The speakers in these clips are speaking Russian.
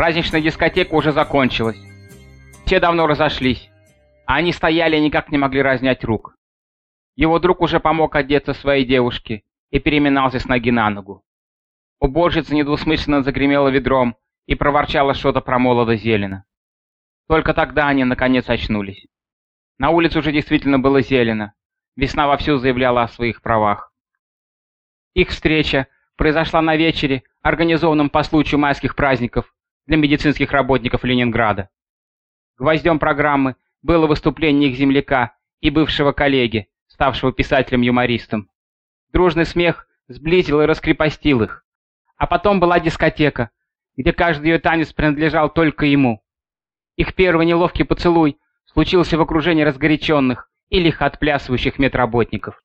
Праздничная дискотека уже закончилась. Все давно разошлись, а они стояли и никак не могли разнять рук. Его друг уже помог одеться своей девушке и переминался с ноги на ногу. Уборщица недвусмысленно загремела ведром и проворчала что-то про молодо зелено. Только тогда они наконец очнулись. На улице уже действительно было зелено. Весна вовсю заявляла о своих правах. Их встреча произошла на вечере, организованном по случаю майских праздников для медицинских работников Ленинграда. Гвоздем программы было выступление их земляка и бывшего коллеги, ставшего писателем-юмористом. Дружный смех сблизил и раскрепостил их. А потом была дискотека, где каждый ее танец принадлежал только ему. Их первый неловкий поцелуй случился в окружении разгоряченных и лихо отплясывающих медработников.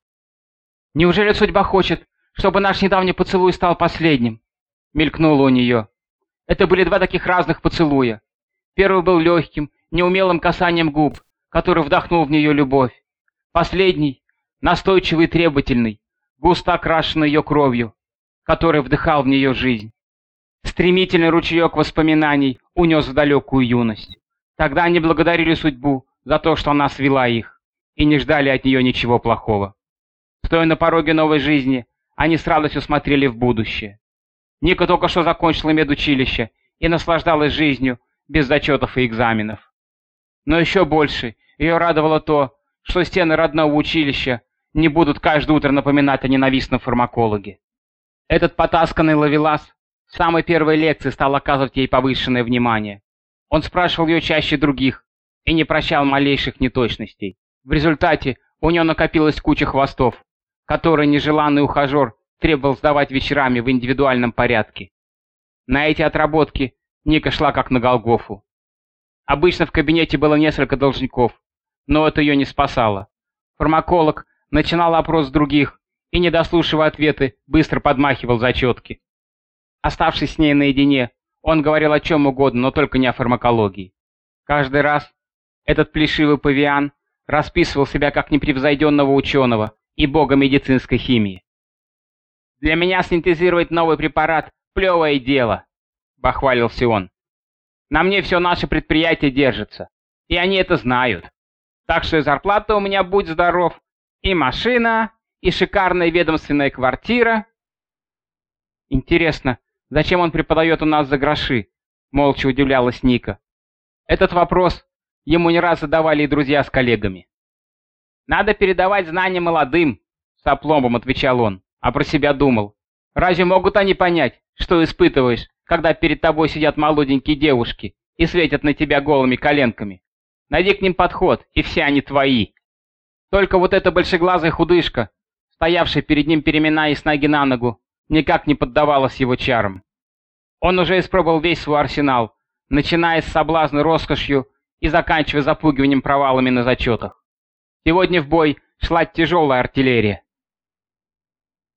«Неужели судьба хочет, чтобы наш недавний поцелуй стал последним?» — мелькнуло у нее. Это были два таких разных поцелуя. Первый был легким, неумелым касанием губ, который вдохнул в нее любовь. Последний — настойчивый и требовательный, густо окрашенный ее кровью, который вдыхал в нее жизнь. Стремительный ручеек воспоминаний унес в далекую юность. Тогда они благодарили судьбу за то, что она свела их, и не ждали от нее ничего плохого. Стоя на пороге новой жизни, они с радостью смотрели в будущее. Ника только что закончила медучилище и наслаждалась жизнью без зачетов и экзаменов. Но еще больше ее радовало то, что стены родного училища не будут каждое утро напоминать о ненавистном фармакологе. Этот потасканный ловелас с самой первой лекции стал оказывать ей повышенное внимание. Он спрашивал ее чаще других и не прощал малейших неточностей. В результате у нее накопилась куча хвостов, которые нежеланный ухажер требовал сдавать вечерами в индивидуальном порядке. На эти отработки Ника шла как на Голгофу. Обычно в кабинете было несколько должников, но это ее не спасало. Фармаколог начинал опрос других и, не дослушивая ответы, быстро подмахивал зачетки. Оставшись с ней наедине, он говорил о чем угодно, но только не о фармакологии. Каждый раз этот плешивый павиан расписывал себя как непревзойденного ученого и бога медицинской химии. «Для меня синтезировать новый препарат – плевое дело», – бахвалился он. «На мне все наше предприятие держится, и они это знают. Так что и зарплата у меня, будь здоров, и машина, и шикарная ведомственная квартира». Интересно, Зачем он преподает у нас за гроши?» — молча удивлялась Ника. Этот вопрос ему не раз задавали и друзья с коллегами. «Надо передавать знания молодым», — с опломбом отвечал он, а про себя думал. «Разве могут они понять, что испытываешь, когда перед тобой сидят молоденькие девушки и светят на тебя голыми коленками? Найди к ним подход, и все они твои». Только вот эта большеглазая худышка, стоявшая перед ним переминаясь с ноги на ногу, никак не поддавалась его чарам. Он уже испробовал весь свой арсенал, начиная с соблазна роскошью и заканчивая запугиванием провалами на зачетах. Сегодня в бой шла тяжелая артиллерия.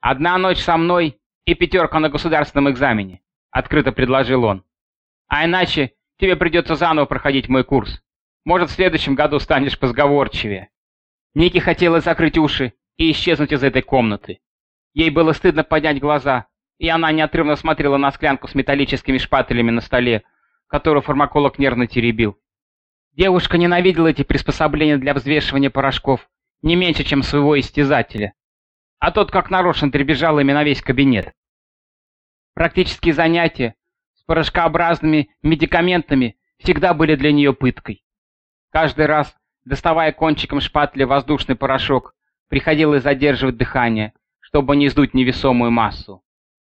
«Одна ночь со мной и пятерка на государственном экзамене», — открыто предложил он. «А иначе тебе придется заново проходить мой курс. Может, в следующем году станешь позговорчивее». Ники хотела закрыть уши и исчезнуть из этой комнаты. Ей было стыдно поднять глаза, и она неотрывно смотрела на склянку с металлическими шпателями на столе, которую фармаколог нервно теребил. Девушка ненавидела эти приспособления для взвешивания порошков не меньше, чем своего истязателя. А тот как нарочно требежал ими на весь кабинет. Практические занятия с порошкообразными медикаментами всегда были для нее пыткой. Каждый раз, доставая кончиком шпателя воздушный порошок, приходилось задерживать дыхание, чтобы не сдуть невесомую массу,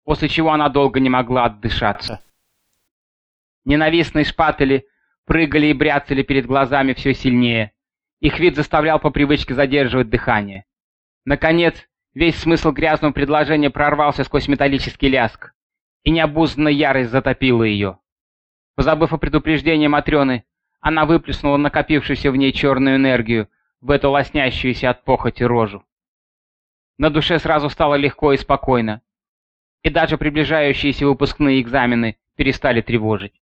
после чего она долго не могла отдышаться. Ненавистные шпатели прыгали и бряцали перед глазами все сильнее. Их вид заставлял по привычке задерживать дыхание. Наконец, весь смысл грязного предложения прорвался сквозь металлический ляск, и необузданная ярость затопила ее. Позабыв о предупреждении Матрёны, она выплеснула накопившуюся в ней черную энергию в эту лоснящуюся от похоти рожу. На душе сразу стало легко и спокойно. И даже приближающиеся выпускные экзамены перестали тревожить.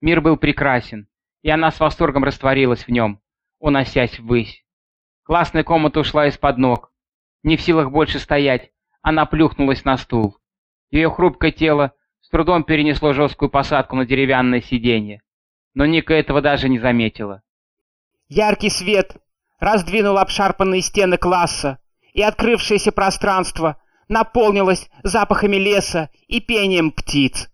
Мир был прекрасен, и она с восторгом растворилась в нем, уносясь ввысь. Классная комната ушла из-под ног. Не в силах больше стоять, она плюхнулась на стул. Ее хрупкое тело с трудом перенесло жесткую посадку на деревянное сиденье, но Ника этого даже не заметила. Яркий свет раздвинул обшарпанные стены класса, и открывшееся пространство наполнилось запахами леса и пением птиц.